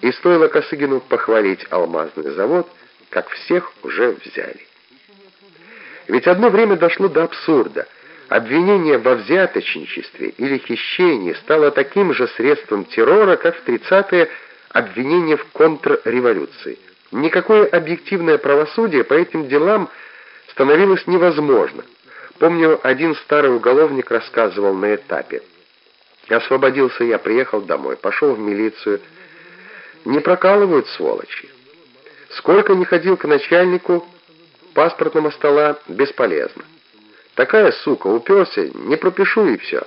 И стоило Косыгину похвалить алмазный завод, как всех уже взяли. Ведь одно время дошло до абсурда. Обвинение во взяточничестве или хищении стало таким же средством террора, как в 30-е обвинение в контрреволюции. Никакое объективное правосудие по этим делам становилось невозможно. Помню, один старый уголовник рассказывал на этапе. Освободился я, приехал домой, пошел в милицию. Не прокалывают сволочи. Сколько не ходил к начальнику паспортного стола, бесполезно. Такая сука, уперся, не пропишу и все.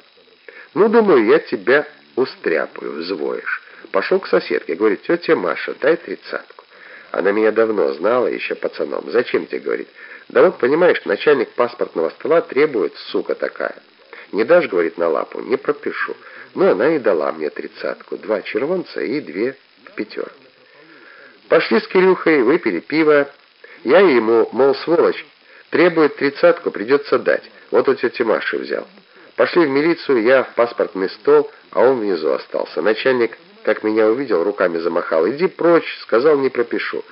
Ну, думаю, я тебя устряпаю, взвоишь. Пошел к соседке, говорит, тетя Маша, дай тридцатку. Она меня давно знала, еще пацаном. Зачем тебе, говорит? Да вот, понимаешь, начальник паспортного стола требует, сука такая. Не дашь, говорит, на лапу, не пропишу. Ну, она и дала мне тридцатку. Два червонца и две пятерки. Пошли с Кирюхой, выпили пиво. Я ему, мол, сволочь, требует тридцатку, придется дать. Вот у тети Маши взял. Пошли в милицию, я в паспортный стол, а он внизу остался. Начальник, как меня увидел, руками замахал. «Иди прочь», — сказал, не пропишу.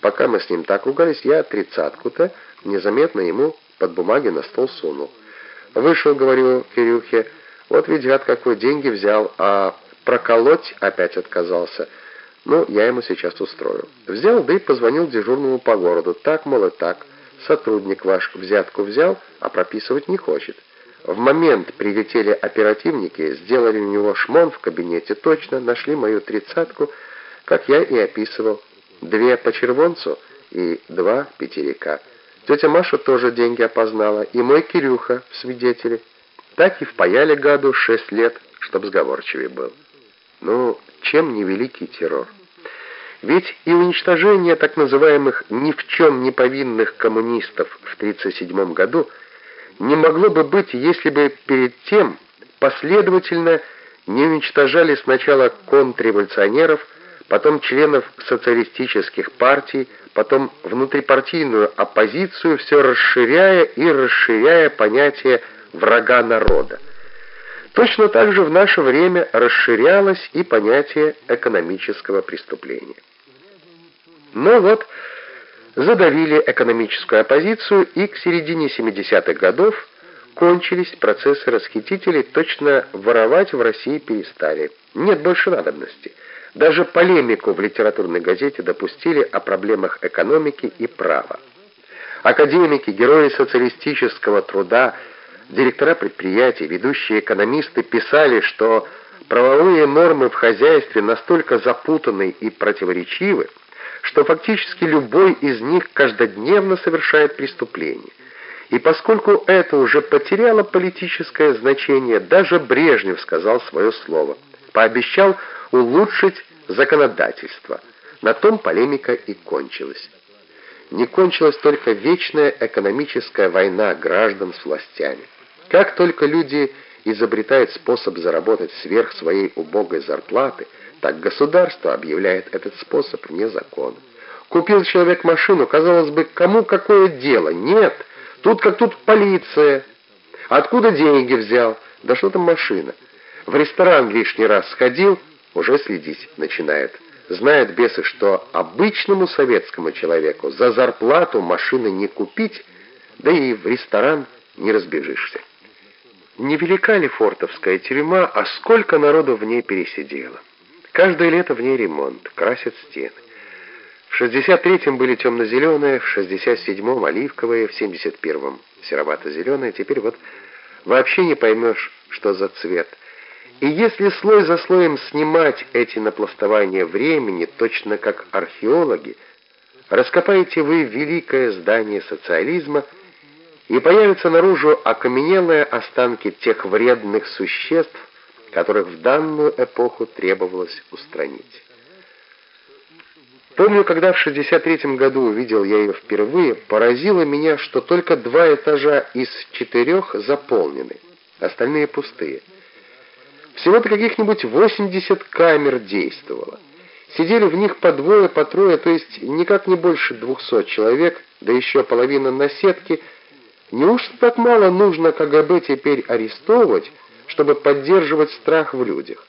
Пока мы с ним так ругались, я тридцатку-то незаметно ему под бумаги на стол сунул. Вышел, говорю Кирюхе, вот ведь гад какой деньги взял, а проколоть опять отказался. Ну, я ему сейчас устрою. Взял, да и позвонил дежурному по городу. Так, мол, и так. Сотрудник ваш взятку взял, а прописывать не хочет. В момент прилетели оперативники, сделали у него шмон в кабинете, точно нашли мою тридцатку, как я и описывал. Две по червонцу и два пятерика. Тетя Маша тоже деньги опознала, и мой Кирюха в свидетели. Так и впаяли гаду шесть лет, чтоб сговорчивее был. Ну, чем не великий террор? Ведь и уничтожение так называемых ни в чем не повинных коммунистов в 1937 году не могло бы быть, если бы перед тем последовательно не уничтожали сначала контрреволюционеров, потом членов социалистических партий, потом внутрипартийную оппозицию, все расширяя и расширяя понятие «врага народа». Точно так же в наше время расширялось и понятие экономического преступления. Но вот задавили экономическую оппозицию, и к середине 70-х годов кончились процессы расхитителей, точно воровать в России перестали. Нет больше надобности. Даже полемику в литературной газете допустили о проблемах экономики и права. Академики, герои социалистического труда – Директора предприятий, ведущие экономисты писали, что правовые нормы в хозяйстве настолько запутаны и противоречивы, что фактически любой из них каждодневно совершает преступление. И поскольку это уже потеряло политическое значение, даже Брежнев сказал свое слово, пообещал улучшить законодательство. На том полемика и кончилась. Не кончилась только вечная экономическая война граждан с властями. Как только люди изобретают способ заработать сверх своей убогой зарплаты, так государство объявляет этот способ незаконным. Купил человек машину, казалось бы, кому какое дело? Нет, тут как тут полиция. Откуда деньги взял? Да что там машина? В ресторан лишний раз сходил, уже следить начинает. Знают бесы, что обычному советскому человеку за зарплату машины не купить, да и в ресторан не разбежишься. Невелика ли фортовская тюрьма, а сколько народу в ней пересидело. Каждое лето в ней ремонт, красят стены. В 63-м были темно-зеленые, в 67-м оливковые, в 71-м серовато-зеленые, теперь вот вообще не поймешь, что за цвет. И если слой за слоем снимать эти напластования времени, точно как археологи, раскопаете вы великое здание социализма – и появятся наружу окаменелые останки тех вредных существ, которых в данную эпоху требовалось устранить. Помню, когда в 63 году увидел я ее впервые, поразило меня, что только два этажа из четырех заполнены, остальные пустые. Всего-то каких-нибудь 80 камер действовало. Сидели в них по двое, по трое, то есть никак не больше 200 человек, да еще половина на сетке – Неужто так мало нужно КГБ теперь арестовывать, чтобы поддерживать страх в людях?